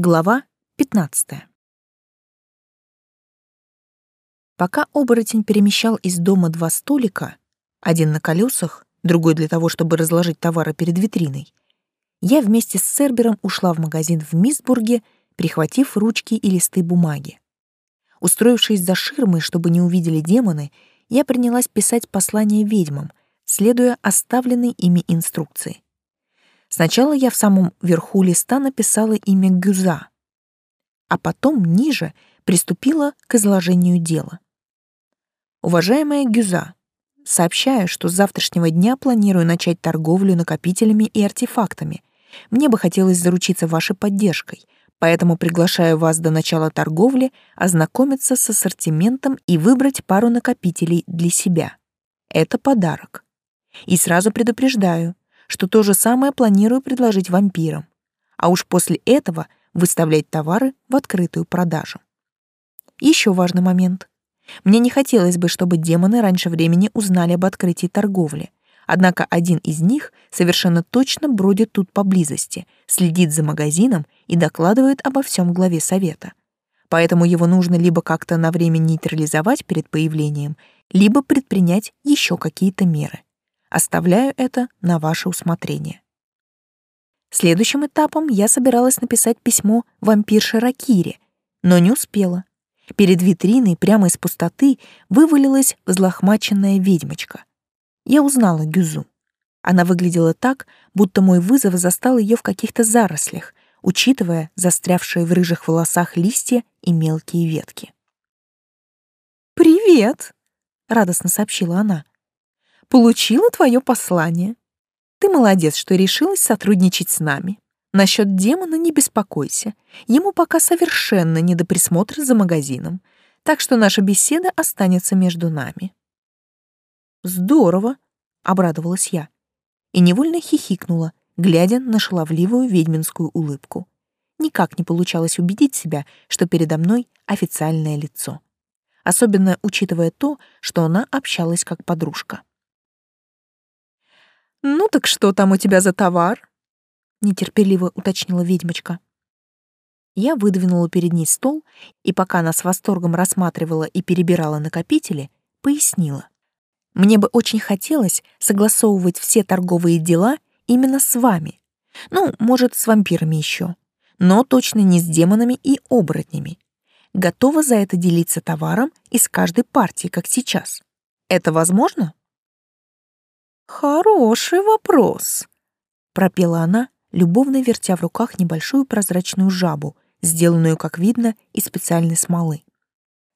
Глава 15. Пока оборотень перемещал из дома два столика, один на колесах, другой для того, чтобы разложить товары перед витриной, я вместе с Сербером ушла в магазин в Мисбурге, прихватив ручки и листы бумаги. Устроившись за ширмой, чтобы не увидели демоны, я принялась писать послание ведьмам, следуя оставленной ими инструкции. Сначала я в самом верху листа написала имя Гюза, а потом ниже приступила к изложению дела. Уважаемая Гюза, сообщаю, что с завтрашнего дня планирую начать торговлю накопителями и артефактами. Мне бы хотелось заручиться вашей поддержкой, поэтому приглашаю вас до начала торговли ознакомиться с ассортиментом и выбрать пару накопителей для себя. Это подарок. И сразу предупреждаю, что то же самое планирую предложить вампирам, а уж после этого выставлять товары в открытую продажу. Еще важный момент. Мне не хотелось бы, чтобы демоны раньше времени узнали об открытии торговли. Однако один из них совершенно точно бродит тут поблизости, следит за магазином и докладывает обо всем главе совета. Поэтому его нужно либо как-то на время нейтрализовать перед появлением, либо предпринять еще какие-то меры. Оставляю это на ваше усмотрение. Следующим этапом я собиралась написать письмо вампирше Ракире, но не успела. Перед витриной прямо из пустоты вывалилась взлохмаченная ведьмочка. Я узнала Гюзу. Она выглядела так, будто мой вызов застал ее в каких-то зарослях, учитывая застрявшие в рыжих волосах листья и мелкие ветки. «Привет!» — радостно сообщила она получила твое послание. Ты молодец, что решилась сотрудничать с нами. Насчет демона не беспокойся. Ему пока совершенно не до присмотра за магазином, так что наша беседа останется между нами. Здорово, обрадовалась я и невольно хихикнула, глядя на шаловливую ведьминскую улыбку. Никак не получалось убедить себя, что передо мной официальное лицо. Особенно учитывая то, что она общалась как подружка. «Ну так что там у тебя за товар?» — нетерпеливо уточнила ведьмочка. Я выдвинула перед ней стол, и пока она с восторгом рассматривала и перебирала накопители, пояснила. «Мне бы очень хотелось согласовывать все торговые дела именно с вами. Ну, может, с вампирами еще, но точно не с демонами и оборотнями. Готова за это делиться товаром из каждой партии, как сейчас. Это возможно?» «Хороший вопрос», — пропела она, любовно вертя в руках небольшую прозрачную жабу, сделанную, как видно, из специальной смолы.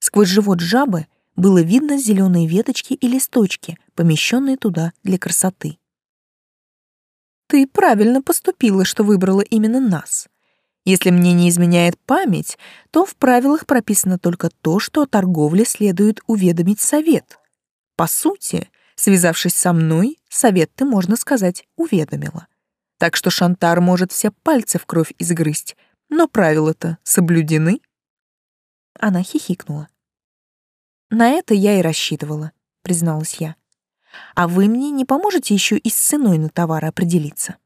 Сквозь живот жабы было видно зеленые веточки и листочки, помещенные туда для красоты. «Ты правильно поступила, что выбрала именно нас. Если мне не изменяет память, то в правилах прописано только то, что о торговле следует уведомить совет. По сути, Связавшись со мной, совет ты, можно сказать, уведомила. Так что Шантар может все пальцы в кровь изгрызть, но правила-то соблюдены. Она хихикнула. На это я и рассчитывала, призналась я. А вы мне не поможете еще и с ценой на товар определиться?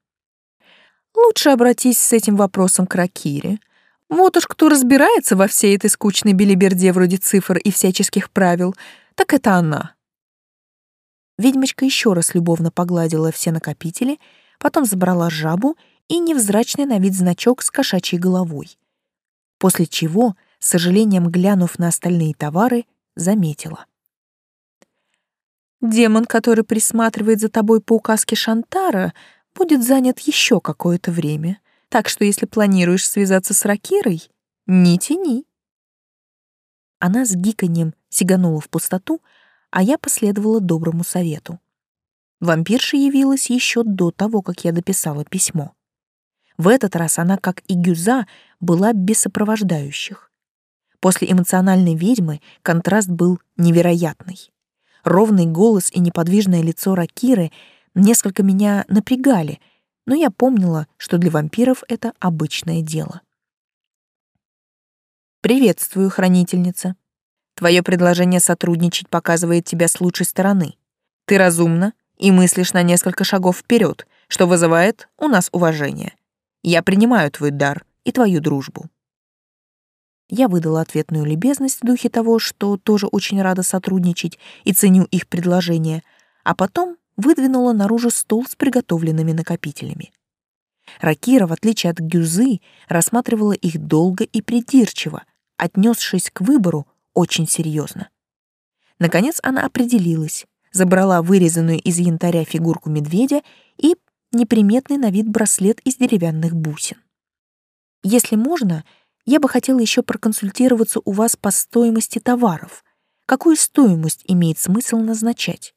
Лучше обратись с этим вопросом к Ракире. Вот уж кто разбирается во всей этой скучной белиберде вроде цифр и всяческих правил, так это она. Ведьмочка еще раз любовно погладила все накопители, потом забрала жабу и невзрачный на вид значок с кошачьей головой. После чего, с сожалением глянув на остальные товары, заметила. «Демон, который присматривает за тобой по указке Шантара, будет занят еще какое-то время, так что если планируешь связаться с Ракирой, не тяни». Она с гиканьем сиганула в пустоту, а я последовала доброму совету. Вампирша явилась еще до того, как я дописала письмо. В этот раз она, как и Гюза, была без сопровождающих. После эмоциональной ведьмы контраст был невероятный. Ровный голос и неподвижное лицо Ракиры несколько меня напрягали, но я помнила, что для вампиров это обычное дело. «Приветствую, хранительница», Твое предложение сотрудничать показывает тебя с лучшей стороны. Ты разумна и мыслишь на несколько шагов вперед, что вызывает у нас уважение. Я принимаю твой дар и твою дружбу. Я выдала ответную любезность в духе того, что тоже очень рада сотрудничать и ценю их предложение, а потом выдвинула наружу стол с приготовленными накопителями. Ракира, в отличие от Гюзы, рассматривала их долго и придирчиво, отнесшись к выбору очень серьезно. Наконец она определилась, забрала вырезанную из янтаря фигурку медведя и неприметный на вид браслет из деревянных бусин. Если можно, я бы хотела еще проконсультироваться у вас по стоимости товаров. Какую стоимость имеет смысл назначать?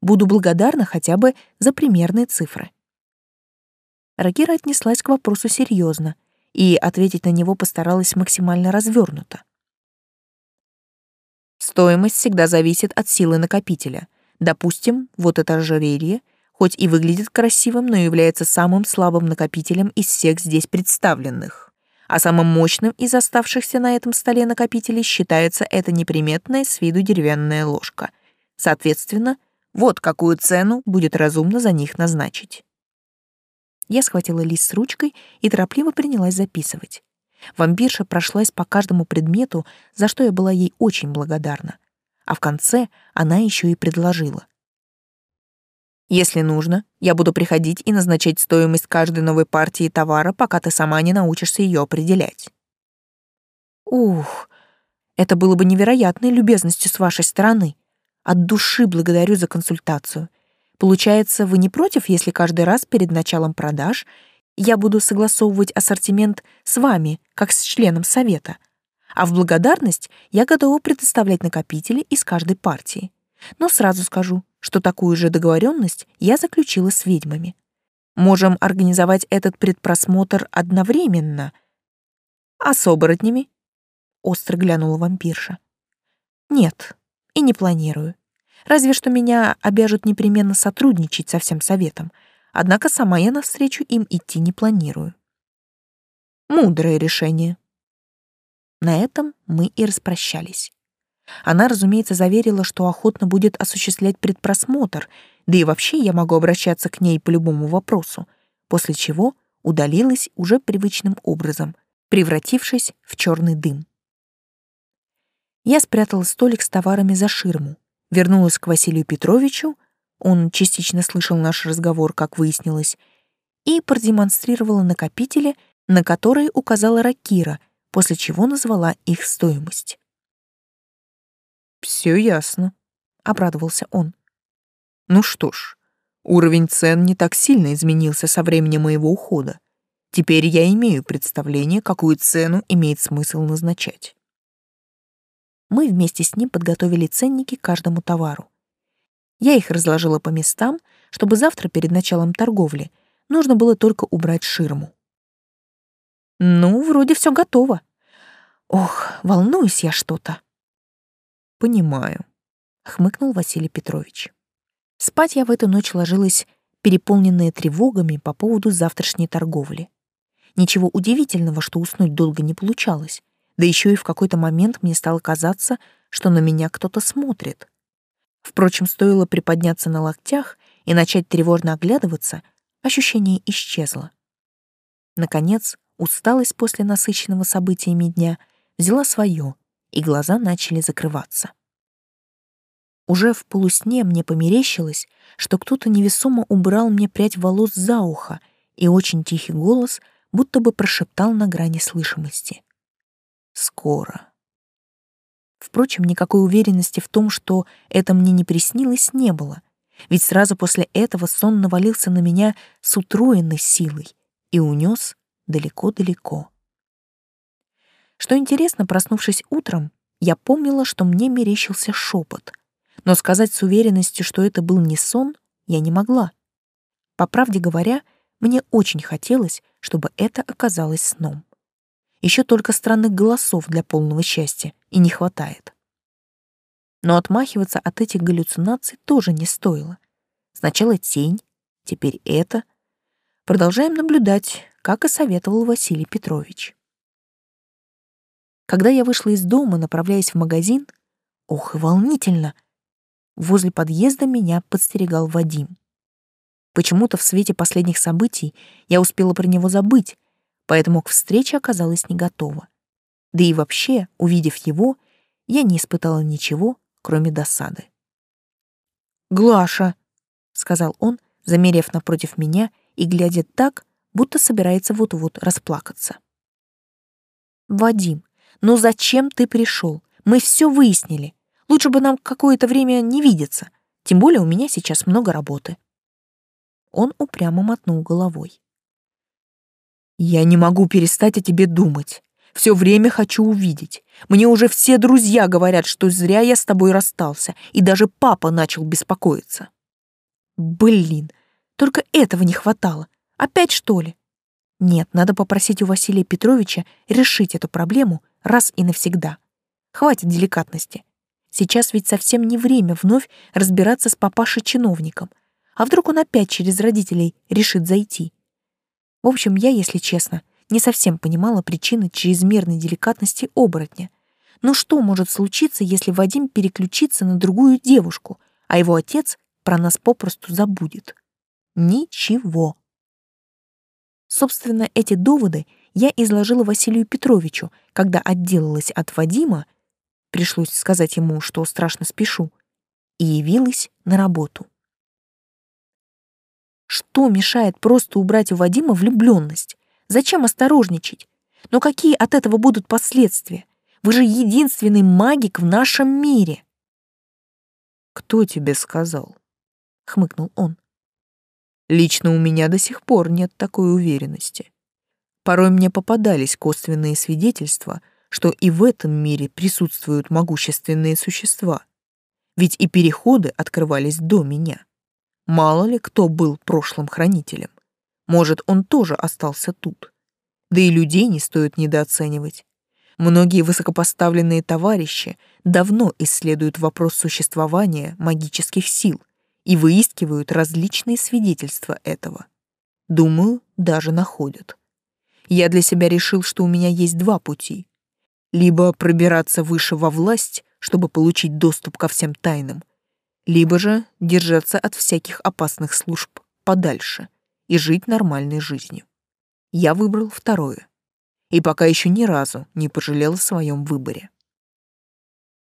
Буду благодарна хотя бы за примерные цифры. Рагира отнеслась к вопросу серьезно и ответить на него постаралась максимально развернуто. Стоимость всегда зависит от силы накопителя. Допустим, вот это ожерелье, хоть и выглядит красивым, но является самым слабым накопителем из всех здесь представленных а самым мощным из оставшихся на этом столе накопителей считается эта неприметная с виду деревянная ложка. Соответственно, вот какую цену будет разумно за них назначить. Я схватила лист с ручкой и торопливо принялась записывать. Вампирша прошлась по каждому предмету, за что я была ей очень благодарна. А в конце она еще и предложила. Если нужно, я буду приходить и назначать стоимость каждой новой партии товара, пока ты сама не научишься ее определять. Ух, это было бы невероятной любезностью с вашей стороны. От души благодарю за консультацию. Получается, вы не против, если каждый раз перед началом продаж я буду согласовывать ассортимент с вами, как с членом совета, а в благодарность я готова предоставлять накопители из каждой партии. Но сразу скажу, что такую же договоренность я заключила с ведьмами. Можем организовать этот предпросмотр одновременно. А с оборотнями? Остро глянула вампирша. Нет, и не планирую. Разве что меня обяжут непременно сотрудничать со всем советом, однако сама я навстречу им идти не планирую. Мудрое решение. На этом мы и распрощались. Она, разумеется, заверила, что охотно будет осуществлять предпросмотр, да и вообще я могу обращаться к ней по любому вопросу, после чего удалилась уже привычным образом, превратившись в черный дым. Я спрятала столик с товарами за ширму, вернулась к Василию Петровичу, он частично слышал наш разговор, как выяснилось, и продемонстрировала накопители, на которые указала Ракира, после чего назвала их стоимость. Все ясно, обрадовался он. Ну что ж, уровень цен не так сильно изменился со времени моего ухода. Теперь я имею представление, какую цену имеет смысл назначать. Мы вместе с ним подготовили ценники каждому товару. Я их разложила по местам, чтобы завтра перед началом торговли нужно было только убрать ширму. Ну, вроде все готово. Ох, волнуюсь я что-то. Понимаю, хмыкнул Василий Петрович. Спать я в эту ночь ложилась, переполненная тревогами по поводу завтрашней торговли. Ничего удивительного, что уснуть долго не получалось. Да еще и в какой-то момент мне стало казаться, что на меня кто-то смотрит. Впрочем, стоило приподняться на локтях и начать тревожно оглядываться, ощущение исчезло. Наконец, усталость после насыщенного событиями дня взяла свое, и глаза начали закрываться. Уже в полусне мне померещилось, что кто-то невесомо убрал мне прядь волос за ухо, и очень тихий голос будто бы прошептал на грани слышимости. «Скоро». Впрочем, никакой уверенности в том, что это мне не приснилось, не было, ведь сразу после этого сон навалился на меня с утроенной силой и унес далеко-далеко. Что интересно, проснувшись утром, я помнила, что мне мерещился шепот, но сказать с уверенностью, что это был не сон, я не могла. По правде говоря, мне очень хотелось, чтобы это оказалось сном. Еще только странных голосов для полного счастья и не хватает. Но отмахиваться от этих галлюцинаций тоже не стоило. Сначала тень, теперь это. Продолжаем наблюдать, как и советовал Василий Петрович. Когда я вышла из дома, направляясь в магазин, ох, и волнительно, возле подъезда меня подстерегал Вадим. Почему-то в свете последних событий я успела про него забыть, поэтому к встрече оказалась не готова. Да и вообще, увидев его, я не испытала ничего, кроме досады. «Глаша», — сказал он, замерев напротив меня и глядя так, будто собирается вот-вот расплакаться. «Вадим, ну зачем ты пришел? Мы все выяснили. Лучше бы нам какое-то время не видеться, тем более у меня сейчас много работы». Он упрямо мотнул головой. «Я не могу перестать о тебе думать. Все время хочу увидеть. Мне уже все друзья говорят, что зря я с тобой расстался, и даже папа начал беспокоиться». «Блин, только этого не хватало. Опять что ли?» «Нет, надо попросить у Василия Петровича решить эту проблему раз и навсегда. Хватит деликатности. Сейчас ведь совсем не время вновь разбираться с папашей-чиновником. А вдруг он опять через родителей решит зайти? В общем, я, если честно, не совсем понимала причины чрезмерной деликатности оборотня. Но что может случиться, если Вадим переключится на другую девушку, а его отец про нас попросту забудет? Ничего. Собственно, эти доводы я изложила Василию Петровичу, когда отделалась от Вадима, пришлось сказать ему, что страшно спешу, и явилась на работу. Что мешает просто убрать у Вадима влюбленность? Зачем осторожничать? Но какие от этого будут последствия? Вы же единственный магик в нашем мире. Кто тебе сказал? хмыкнул он. Лично у меня до сих пор нет такой уверенности. Порой мне попадались косвенные свидетельства, что и в этом мире присутствуют могущественные существа. Ведь и переходы открывались до меня. Мало ли кто был прошлым хранителем. Может, он тоже остался тут. Да и людей не стоит недооценивать. Многие высокопоставленные товарищи давно исследуют вопрос существования магических сил и выискивают различные свидетельства этого. Думаю, даже находят. Я для себя решил, что у меня есть два пути. Либо пробираться выше во власть, чтобы получить доступ ко всем тайнам, либо же держаться от всяких опасных служб подальше и жить нормальной жизнью. Я выбрал второе. И пока еще ни разу не пожалел о своем выборе.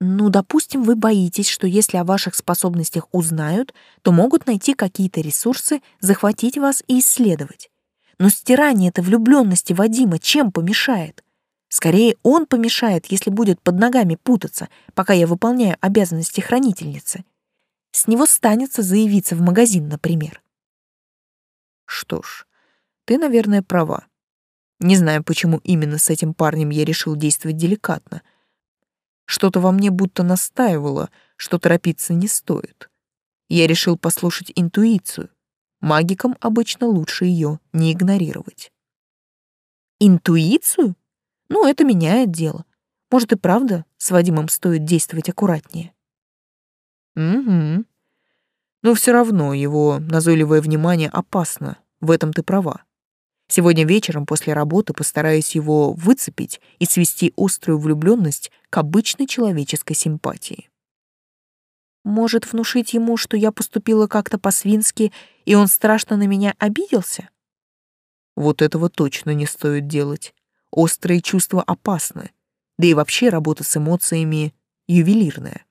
Ну, допустим, вы боитесь, что если о ваших способностях узнают, то могут найти какие-то ресурсы, захватить вас и исследовать. Но стирание это влюбленности Вадима чем помешает? Скорее, он помешает, если будет под ногами путаться, пока я выполняю обязанности хранительницы. С него станется заявиться в магазин, например. Что ж, ты, наверное, права. Не знаю, почему именно с этим парнем я решил действовать деликатно. Что-то во мне будто настаивало, что торопиться не стоит. Я решил послушать интуицию. Магикам обычно лучше ее не игнорировать. Интуицию? Ну, это меняет дело. Может и правда с Вадимом стоит действовать аккуратнее. Угу. Но все равно его назойливое внимание опасно, в этом ты права. Сегодня вечером после работы постараюсь его выцепить и свести острую влюбленность к обычной человеческой симпатии. Может, внушить ему, что я поступила как-то по-свински, и он страшно на меня обиделся? Вот этого точно не стоит делать. Острые чувства опасны, да и вообще работа с эмоциями ювелирная.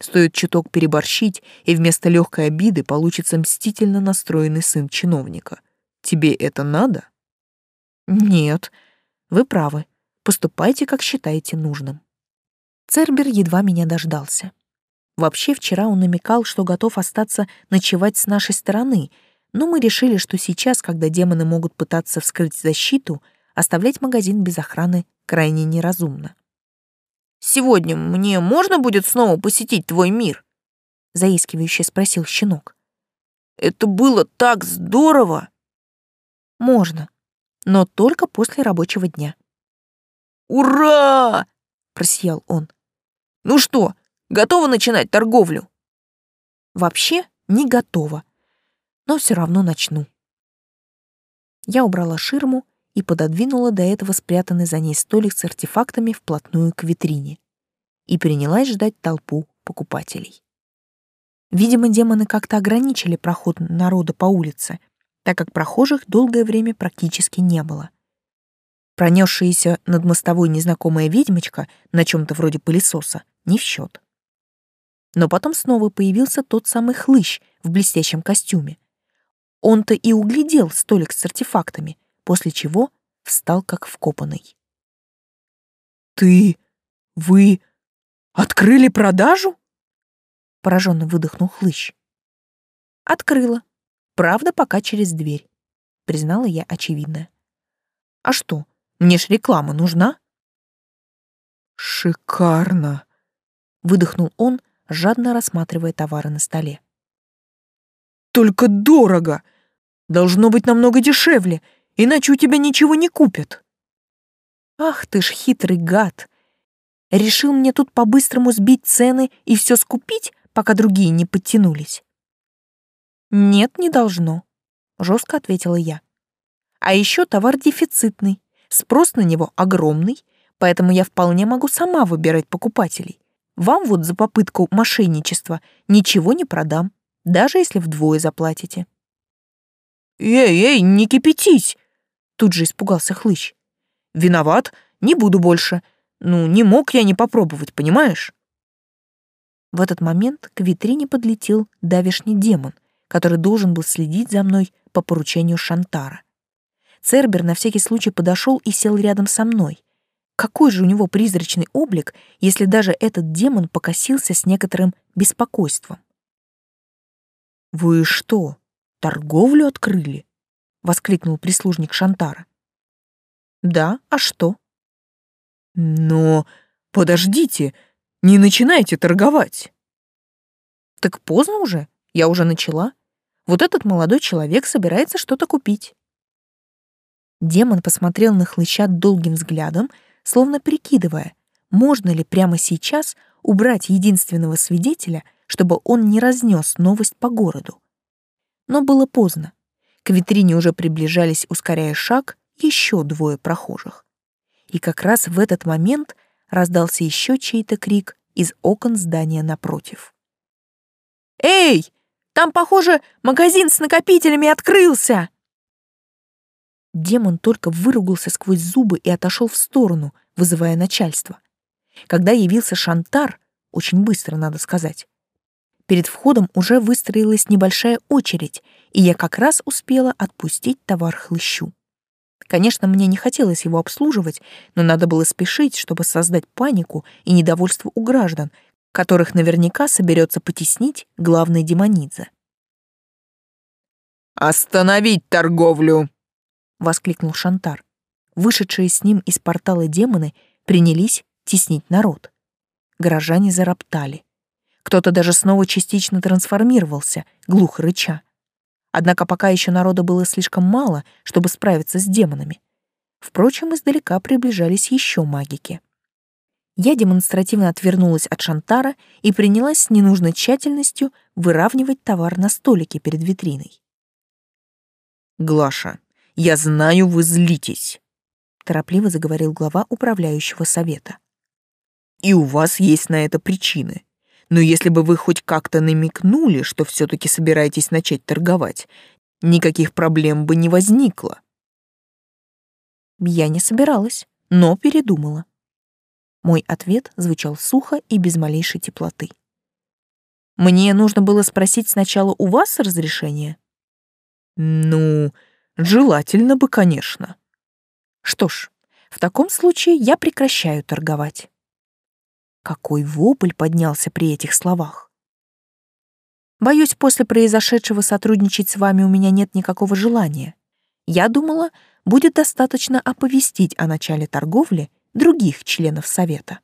Стоит чуток переборщить, и вместо легкой обиды получится мстительно настроенный сын чиновника. Тебе это надо? Нет, вы правы. Поступайте, как считаете нужным. Цербер едва меня дождался. Вообще, вчера он намекал, что готов остаться ночевать с нашей стороны, но мы решили, что сейчас, когда демоны могут пытаться вскрыть защиту, оставлять магазин без охраны крайне неразумно. Сегодня мне можно будет снова посетить твой мир?» — заискивающе спросил щенок. «Это было так здорово!» «Можно, но только после рабочего дня». «Ура!» — просиял он. «Ну что, готова начинать торговлю?» «Вообще не готова, но все равно начну». Я убрала ширму и пододвинула до этого спрятанный за ней столик с артефактами вплотную к витрине и принялась ждать толпу покупателей. Видимо, демоны как-то ограничили проход народа по улице, так как прохожих долгое время практически не было. Пронесшаяся над мостовой незнакомая ведьмочка на чем-то вроде пылесоса не в счет. Но потом снова появился тот самый хлыщ в блестящем костюме. Он-то и углядел столик с артефактами, после чего встал как вкопанный. «Ты... вы... открыли продажу?» Пораженно выдохнул хлыщ. «Открыла. Правда, пока через дверь», — признала я очевидное. «А что, мне ж реклама нужна?» «Шикарно!» — выдохнул он, жадно рассматривая товары на столе. «Только дорого! Должно быть намного дешевле, иначе у тебя ничего не купят!» «Ах ты ж хитрый гад! Решил мне тут по-быстрому сбить цены и все скупить, пока другие не подтянулись?» «Нет, не должно», — жестко ответила я. «А еще товар дефицитный, спрос на него огромный, поэтому я вполне могу сама выбирать покупателей. Вам вот за попытку мошенничества ничего не продам, даже если вдвое заплатите». «Эй, эй, не кипятись!» Тут же испугался Хлыщ. «Виноват, не буду больше. Ну, не мог я не попробовать, понимаешь?» В этот момент к витрине подлетел давишний демон, который должен был следить за мной по поручению Шантара. Цербер на всякий случай подошел и сел рядом со мной, какой же у него призрачный облик, если даже этот демон покосился с некоторым беспокойством? «Вы что, торговлю открыли?» — воскликнул прислужник Шантара. «Да, а что?» «Но подождите, не начинайте торговать!» «Так поздно уже, я уже начала. Вот этот молодой человек собирается что-то купить». Демон посмотрел на хлыща долгим взглядом, словно прикидывая, можно ли прямо сейчас убрать единственного свидетеля, чтобы он не разнес новость по городу. Но было поздно. К витрине уже приближались, ускоряя шаг, еще двое прохожих. И как раз в этот момент раздался еще чей-то крик из окон здания напротив. «Эй, там, похоже, магазин с накопителями открылся!» Демон только выругался сквозь зубы и отошел в сторону, вызывая начальство. Когда явился Шантар, очень быстро, надо сказать, перед входом уже выстроилась небольшая очередь, и я как раз успела отпустить товар хлыщу. Конечно, мне не хотелось его обслуживать, но надо было спешить, чтобы создать панику и недовольство у граждан, которых наверняка соберется потеснить главный демонидзе. «Остановить торговлю!» — воскликнул Шантар. Вышедшие с ним из портала демоны принялись теснить народ. Горожане зароптали. Кто-то даже снова частично трансформировался, глухо рыча. Однако пока еще народа было слишком мало, чтобы справиться с демонами. Впрочем, издалека приближались еще магики. Я демонстративно отвернулась от Шантара и принялась с ненужной тщательностью выравнивать товар на столике перед витриной. «Глаша, я знаю, вы злитесь, торопливо заговорил глава управляющего совета. И у вас есть на это причины. Но если бы вы хоть как-то намекнули, что все таки собираетесь начать торговать, никаких проблем бы не возникло. Я не собиралась, но передумала. Мой ответ звучал сухо и без малейшей теплоты. Мне нужно было спросить сначала у вас разрешения. Ну, Желательно бы, конечно. Что ж, в таком случае я прекращаю торговать. Какой вопль поднялся при этих словах. Боюсь, после произошедшего сотрудничать с вами у меня нет никакого желания. Я думала, будет достаточно оповестить о начале торговли других членов совета.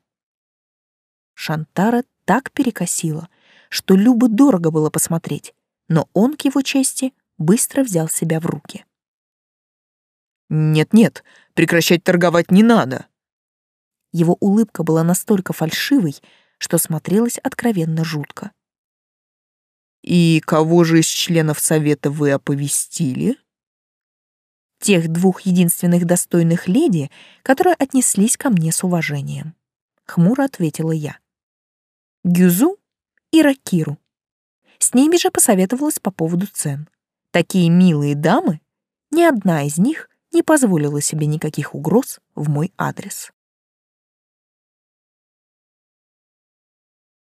Шантара так перекосила, что Любо дорого было посмотреть, но он, к его чести, быстро взял себя в руки. «Нет-нет, прекращать торговать не надо». Его улыбка была настолько фальшивой, что смотрелась откровенно жутко. «И кого же из членов совета вы оповестили?» «Тех двух единственных достойных леди, которые отнеслись ко мне с уважением», — хмуро ответила я. «Гюзу и Ракиру. С ними же посоветовалась по поводу цен. Такие милые дамы, ни одна из них не позволила себе никаких угроз в мой адрес.